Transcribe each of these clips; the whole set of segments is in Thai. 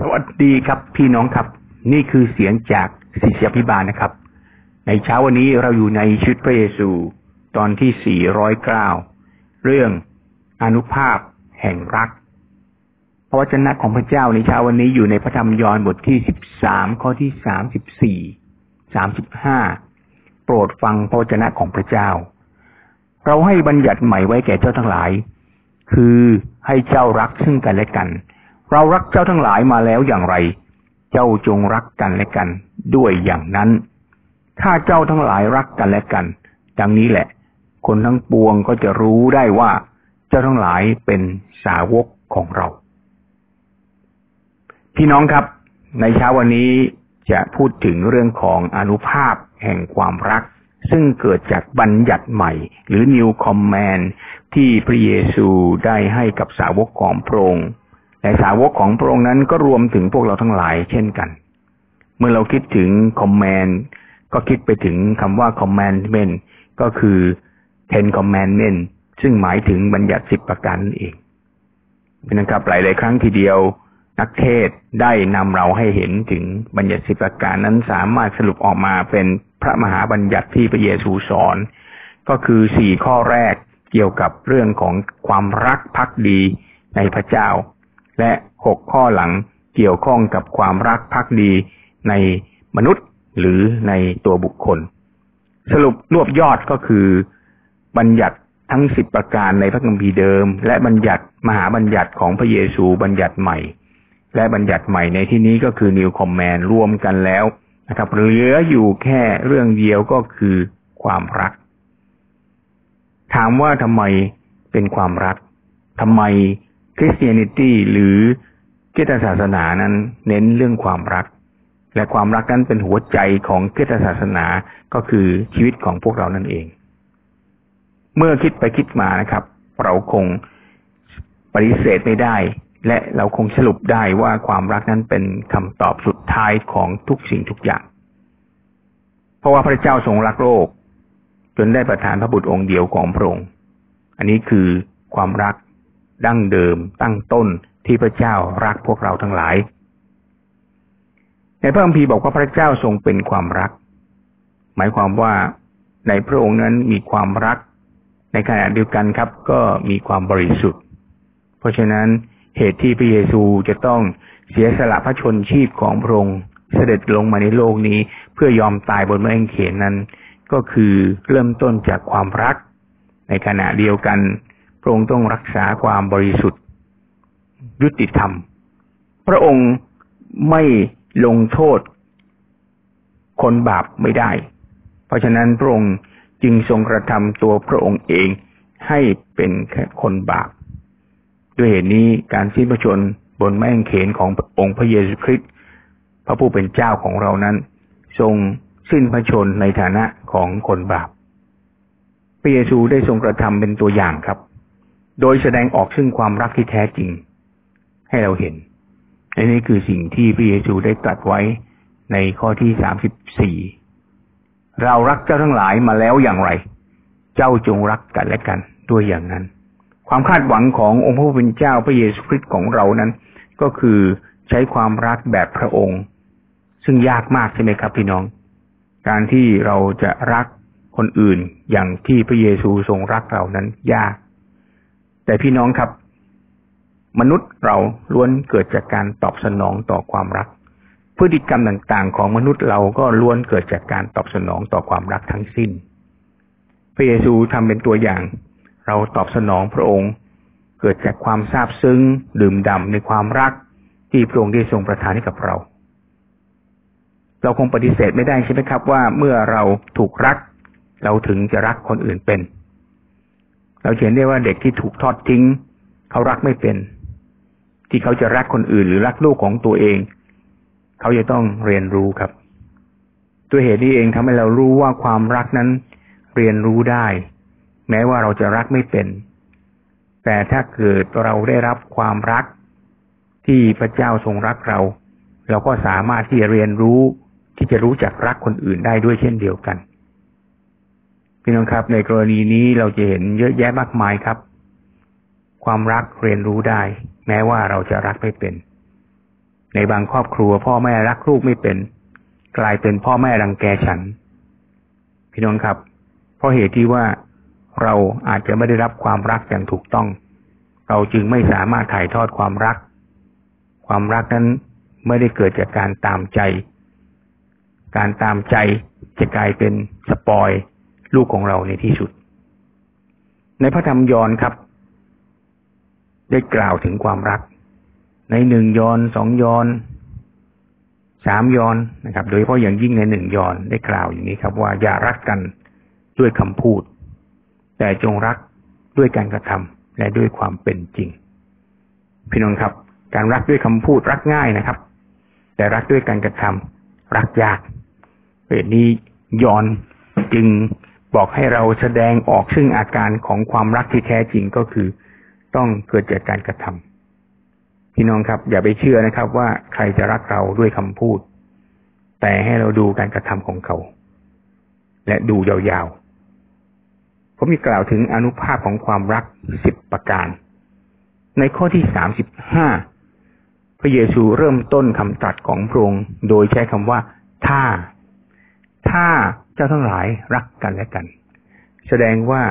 สวัสดีครับพี่น้องครับ นี่คือเสียงจากศิษยพิบาลนะครับ ในเช้าวันนี้เราอยู่ในชุดพระเยซู ตอนที่ 409 เรื่องอนุภาพแห่งรัก พระวจนะของพระเจ้าในเช้าวันนี้อยู่ในพระธรรมยอห์นบทที่ 13 ข้อที่ 34 35 โปรดฟังพระวจนะของพระเจ้า เราให้บัญญัติใหม่ไว้แก่เจ้าทั้งหลาย คือให้เจ้ารักซึ่งกันและกัน เรารักเจ้าทั้งหลายมาแล้วอย่างไร เจ้าจงรักกันและกัน ด้วยอย่างนั้น ถ้าเจ้าทั้งหลายรักกันและกัน ดังนี้แหละ คนทั้งปวงก็จะรู้ได้ว่า เจ้าทั้งหลายเป็นสาวกของเรา พี่น้องครับ ในเช้าวันนี้จะพูดถึงเรื่องของอนุภาพแห่งความรัก ซึ่งเกิดจากบัญญัติใหม่ หรือ New Command ที่พระเยซูได้ให้กับสาวกของพระองค์ แต่สาวกของพระองค์นั้นก็รวมถึงพวกเราทั้งหลายเช่นกัน เมื่อเราคิดถึง command ก็คิดไปถึงคำว่า commandment ก็คือ ten commandment ซึ่งหมายถึงบัญญัติสิบประการนั่นเองนะครับหลายๆครั้งทีเดียวนักเทศได้นำเราให้เห็นถึงบัญญัติสิบประการนั้นสามารถสรุปออกมาเป็นพระมหาบัญญัติที่พระเยซูสอน ก็คือสี่ข้อแรกเกี่ยวกับเรื่องของความรักพักดีในพระเจ้า และหกข้อหลังเกี่ยวข้องกับความรักภักดีในมนุษย์หรือในตัวบุคคล สรุปรวบยอดก็คือ บัญญัติทั้งสิบประการในพระคัมภีร์เดิม และบัญญัติมหาบัญญัติของพระเยซูบัญญัติใหม่ และบัญญัติใหม่ในที่นี้ก็คือ New Command รวมกันแล้วนะครับเหลืออยู่แค่เรื่องเดียวก็คือความรัก ถามว่าทำไมเป็นความรักทำไม คริสเตียนิตี้หรือเกตศาสนานั้นเน้นเรื่องความรัก และความรักนั้นเป็นหัวใจของเกตศาสนาก็คือชีวิตของพวกเรานั่นเอง เมื่อคิดไปคิดมานะครับ เราคงปฏิเสธไม่ได้ และเราคงสรุปได้ว่าความรักนั้นเป็นคำตอบสุดท้ายของทุกสิ่งทุกอย่าง เพราะว่าพระเจ้าทรงรักโลก จนได้ประทานพระบุตรองค์เดียวของพระองค์ อันนี้คือความรัก ดั้งเดิมตั้งต้นที่พระเจ้ารักพวกเราทั้งหลาย ในพระคัมภีร์บอกว่าพระเจ้าทรงเป็นความรัก หมายความว่าในพระองค์นั้นมีความรัก ในขณะเดียวกันครับ ก็มีความบริสุทธิ์ เพราะฉะนั้นเหตุที่พระเยซูจะต้องเสียสละพระชนชีพของพระองค์เสด็จลงมาในโลกนี้ เพื่อยอมตายบนไม้กางเขนนั้น ก็คือเริ่มต้นจากความรัก ในขณะเดียวกัน พระองค์ต้องรักษาความบริสุทธิ์ ยุติธรรม พระองค์ไม่ลงโทษ คนบาปไม่ได้ เพราะฉะนั้นพระองค์จึงทรงกระทำตัวพระองค์เองให้เป็นแค่คนบาป ด้วยเหตุนี้การสิ้นพระชนบนแม่งเขนขององค์พระเยซูคริสต์พระผู้เป็นเจ้าของเรานั้น ทรงสิ้นพระชนในฐานะของคนบาป พระเยซูได้ทรงกระทำเป็นตัวอย่างครับ โดยแสดงออกซึ่งความรักที่แท้จริง ให้เราเห็นและนี่คือสิ่งที่พระเยซูได้ตรัสไว้ในข้อที่สามสิบสี่เรารักเจ้าทั้งหลายมาแล้วอย่างไร เจ้าจงรักกันและกันด้วยอย่างนั้น ความคาดหวังขององค์พระผู้เป็นเจ้าพระเยซูคริสต์ของเรานั้น ก็คือใช้ความรักแบบพระองค์ ซึ่งยากมากใช่ไหมครับพี่น้อง การที่เราจะรักคนอื่นอย่างที่พระเยซูทรงรักเรานั้นยาก แต่พี่น้องครับ มนุษย์เราล้วนเกิดจากการตอบสนองต่อความรัก พฤติกรรมต่างๆ ของมนุษย์เราก็ล้วนเกิดจากการตอบสนองต่อความรักทั้งสิ้น พระเยซูทำเป็นตัวอย่าง เราตอบสนองพระองค์ เกิดจากความซาบซึ้ง ดื่มด่าในความรักที่พระองค์ได้ทรงประทานให้กับเรา เราคงปฏิเสธไม่ได้ใช่ไหมครับว่าเมื่อเราถูกรัก เราถึงจะรักคนอื่นเป็น เราเห็นได้ว่าเด็กที่ถูกทอดทิ้ง เขารักไม่เป็น ที่เขาจะรักคนอื่นหรือรักลูกของตัวเอง เขาจะต้องเรียนรู้ครับ ตัวเหตุนี้เองทำให้เรารู้ว่าความรักนั้นเรียนรู้ได้ แม้ว่าเราจะรักไม่เป็น แต่ถ้าเกิดเราได้รับความรัก ที่พระเจ้าทรงรักเรา เราก็สามารถที่จะเรียนรู้ที่จะรู้จักรักคนอื่นได้ด้วยเช่นเดียวกัน พี่น้องครับ ในกรณีนี้เราจะเห็นเยอะแยะมากมายครับ ความรักเรียนรู้ได้ แม้ว่าเราจะรักไม่เป็น ในบางครอบครัว พ่อแม่รักลูกไม่เป็น กลายเป็นพ่อแม่รังแกฉัน พี่น้องครับ เพราะเหตุที่ว่าเราอาจจะไม่ได้รับความรักอย่างถูกต้อง เราจึงไม่สามารถถ่ายทอดความรัก ความรักนั้นไม่ได้เกิดจากการตามใจ การตามใจจะกลายเป็นสปอย ลูกของเราในที่สุด ในพระธรรมยอห์นครับ ได้กล่าวถึงความรัก ในหนึ่งยอห์นสองยอห์นสามยอห์นนะครับ โดยเฉพาะอย่างยิ่งในหนึ่งยอห์นได้กล่าวอย่างนี้ครับ ว่าอย่ารักกันด้วยคำพูด แต่จงรักด้วยการกระทำและด้วยความเป็นจริง พี่น้องครับ การรักด้วยคำพูดรักง่ายนะครับ แต่รักด้วยการกระทำรักยากเหตุนี้ยอนจึง บอกให้เราแสดงออกซึ่งอาการของความรักที่แท้จริงก็คือ ต้องเกิดจากการกระทำพี่น้องครับ อย่าไปเชื่อนะครับ ว่าใครจะรักเราด้วยคำพูด แต่ให้เราดูการกระทำของเขา และดูยาวๆ ผมมีกล่าวถึงอนุภาพของความรักสิบประการ ในข้อที่สามสิบห้าพระเยซูเริ่มต้นคำตรัสของพระองค์โดยใช้คำว่า ถ้า ถ้า เจ้าทั้งหลายรักกันและกัน แสดงว่า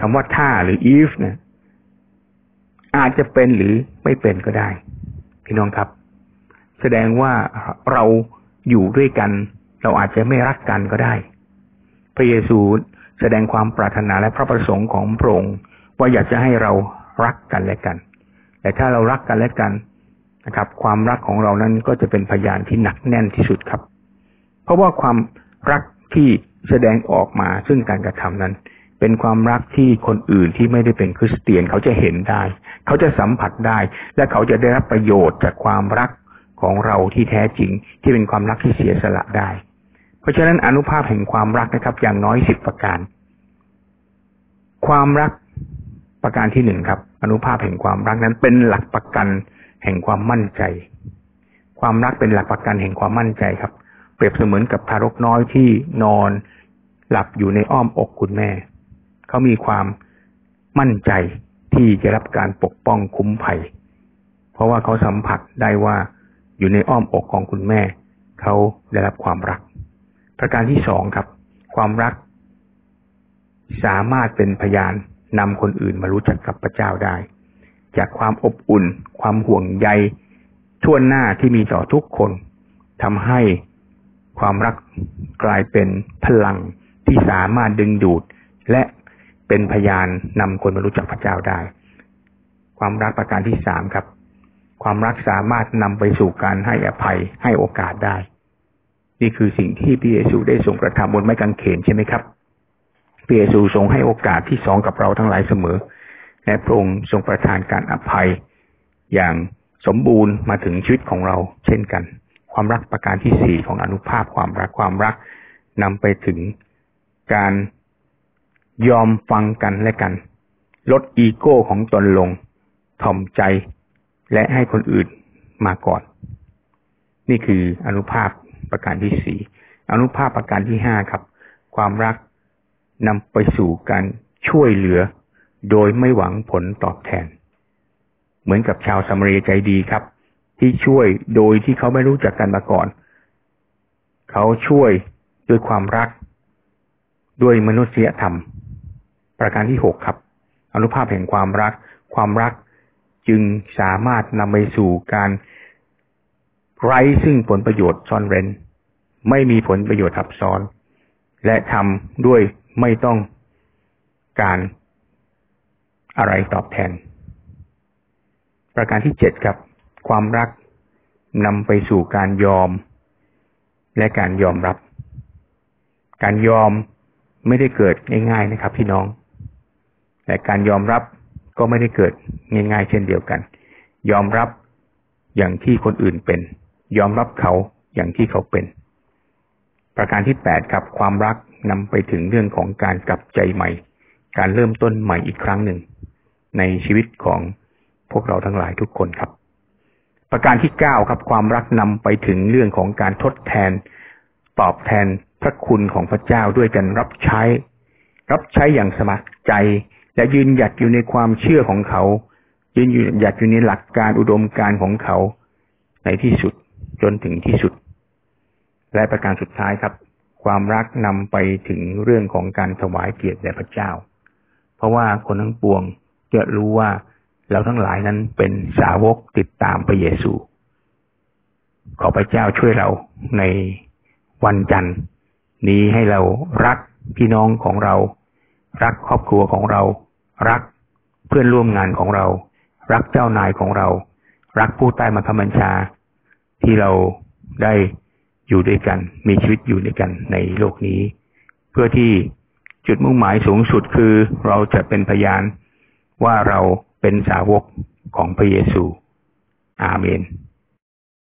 คำว่าถ้าหรือ if เนี่ยอาจจะเป็นหรือไม่เป็นก็ได้ พี่น้องครับ แสดงว่าเราอยู่ด้วยกัน เราอาจจะไม่รักกันก็ได้ พระเยซูแสดงความปรารถนาและพระประสงค์ของพระองค์ว่าอยากจะให้เรารักกันและกัน แต่ถ้าเรารักกันและกันนะครับ ความรักของเรานั้นก็จะเป็นพยานที่หนักแน่นที่สุดครับ เพราะว่าความรัก ที่แสดงออกมาซึ่งการกระทำนั้น เป็นความรักที่คนอื่นที่ไม่ได้เป็นคริสเตียนเขาจะเห็นได้ เขาจะสัมผัสได้ และเขาจะได้รับประโยชน์จากความรักของเราที่แท้จริง ที่เป็นความรักที่เสียสละได้ เพราะฉะนั้นอนุภาพแห่งความรักนะครับ อย่างน้อยสิบประการ ความรักประการที่หนึ่งครับ อนุภาพแห่งความรักนั้นเป็นหลักประกันแห่งความมั่นใจ ความรักเป็นหลักประกันแห่งความมั่นใจครับ รียบเสมือนกับทารกน้อยที่นอนหลับอยู่ในอ้อมอกคุณแม่ เขามีความมั่นใจที่จะรับการปกป้องคุ้มภัย เพราะว่าเขาสัมผัสได้ว่าอยู่ในอ้อมอกของคุณแม่ เขาได้รับความรัก ประการที่สองครับ ความรัก สามารถเป็นพยานนำคนอื่นมารู้จักกับพระเจ้าได้ จากความอบอุ่น ความห่วงใยทั่วหน้าที่มีต่อทุกคนทำให้ ความรักกลายเป็นพลังที่สามารถดึงดูด และเป็นพยานนำคนมารู้จักพระเจ้าได้ ความรักประการที่สามครับ ความรักสามารถนำไปสู่การให้อภัยให้โอกาสได้ นี่คือสิ่งที่พระเยซูได้ทรงกระทำบนไม้กางเขนใช่ไหมครับพระเยซูทรงให้โอกาสที่สองกับเราทั้งหลายเสมอ และพระองค์ทรงประทานการอภัยอย่างสมบูรณ์มาถึงชีวิตของเราเช่นกัน ความรักประการที่สี่ของอนุภาพความรักความรักนำไปถึงการยอมฟังกันและกัน ลดอีโก้ของตนลง ถ่อมใจ และให้คนอื่นมาก่อน นี่คืออนุภาพประการที่สี่อนุภาพประการที่ห้าครับ ความรักนำไปสู่การช่วยเหลือ โดยไม่หวังผลตอบแทน เหมือนกับชาวสมรีใจดีครับ ที่ช่วยโดยที่เขาไม่รู้จักกันมาก่อน เขาช่วยด้วยความรัก ด้วยมนุษยธรรม ประการที่หกครับ อนุภาพแห่งความรัก ความรักจึงสามารถนำไปสู่การไร้ซึ่งผลประโยชน์ซ่อนเร้น ไม่มีผลประโยชน์ทับซ้อน และทำด้วยไม่ต้องการอะไรตอบแทน ประการที่เจ็ดครับ ความรักนำไปสู่การยอม และการยอมรับ การยอมไม่ได้เกิดง่ายๆนะครับ พี่น้อง แต่การยอมรับก็ไม่ได้เกิดง่าย ๆ เช่นเดียวกัน ยอมรับอย่างที่คนอื่นเป็น ยอมรับเขาอย่างที่เขาเป็น ประการที่แปดครับ ความรักนำไปถึงเรื่องของการกลับใจใหม่ การเริ่มต้นใหม่อีกครั้งหนึ่ง ในชีวิตของพวกเราทั้งหลายทุกคนครับ ประการที่เก้าครับ ความรักนำไปถึงเรื่องของการทดแทน ตอบแทนพระคุณของพระเจ้าด้วยกันรับใช้ รับใช้อย่างสมัครใจ และยืนหยัดอยู่ในความเชื่อของเขา ยืนหยัดอยู่ในหลักการอุดมการของเขา ในที่สุดจนถึงที่สุด และประการสุดท้ายครับ ความรักนำไปถึงเรื่องของการถวายเกียรติแด่พระเจ้า เพราะว่าคนทั้งปวงจะรู้ว่า เราทั้งหลายนั้นเป็นสาวกติดตามพระเยซู ขอพระเจ้าช่วยเราในวันจันทร์ นี้ให้เรารักพี่น้องของเรา รักครอบครัวของเรา รักเพื่อนร่วมงานของเรา รักเจ้านายของเรา รักผู้ใต้บังคับบัญชา ที่เราได้อยู่ด้วยกัน มีชีวิตอยู่ด้วยกันในโลกนี้ เพื่อที่จุดมุ่งหมายสูงสุดคือเราจะเป็นพยานว่าเรา เป็นสาวกของพระเยซู อาเมน